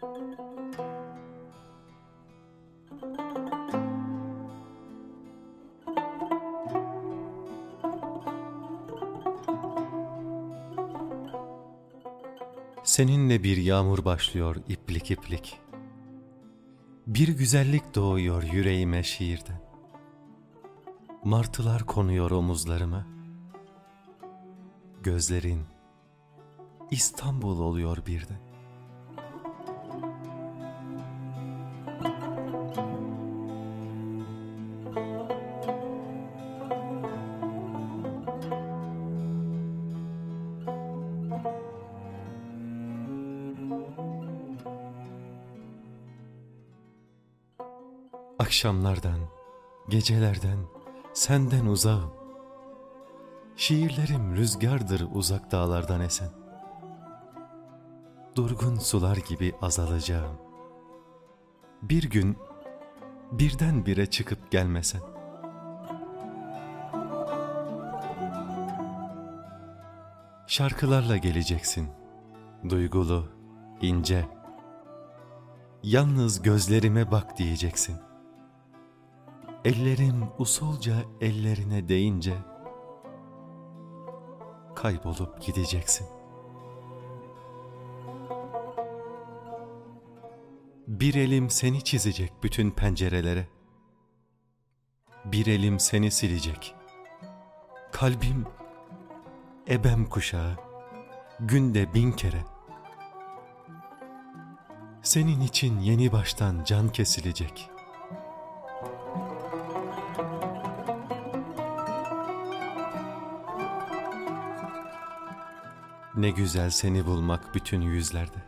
Seninle bir yağmur başlıyor iplik iplik. Bir güzellik doğuyor yüreğime şiirden. Martılar konuyor omuzlarıma. Gözlerin İstanbul oluyor birden. Akşamlardan, gecelerden, senden uzağım. Şiirlerim rüzgardır uzak dağlardan esen. Durgun sular gibi azalacağım. Bir gün birden bire çıkıp gelmesen. Şarkılarla geleceksin, duygulu, ince. Yalnız gözlerime bak diyeceksin. Ellerim usulca ellerine değince kaybolup gideceksin. Bir elim seni çizecek bütün pencerelere. Bir elim seni silecek. Kalbim ebem kuşağı günde bin kere. Senin için yeni baştan can kesilecek.'' Ne güzel seni bulmak bütün yüzlerde.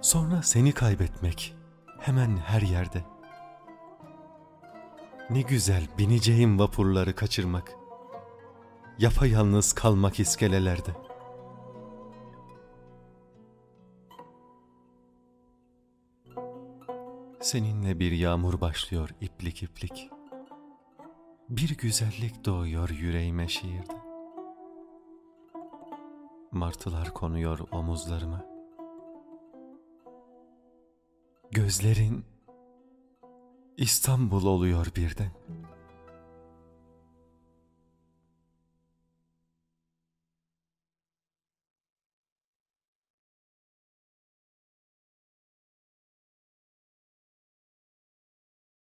Sonra seni kaybetmek hemen her yerde. Ne güzel bineceğim vapurları kaçırmak. Yapayalnız kalmak iskelelerde. Seninle bir yağmur başlıyor iplik iplik. Bir güzellik doğuyor yüreğime şiirde. Martılar konuyor omuzlarıma. Gözlerin İstanbul oluyor birden.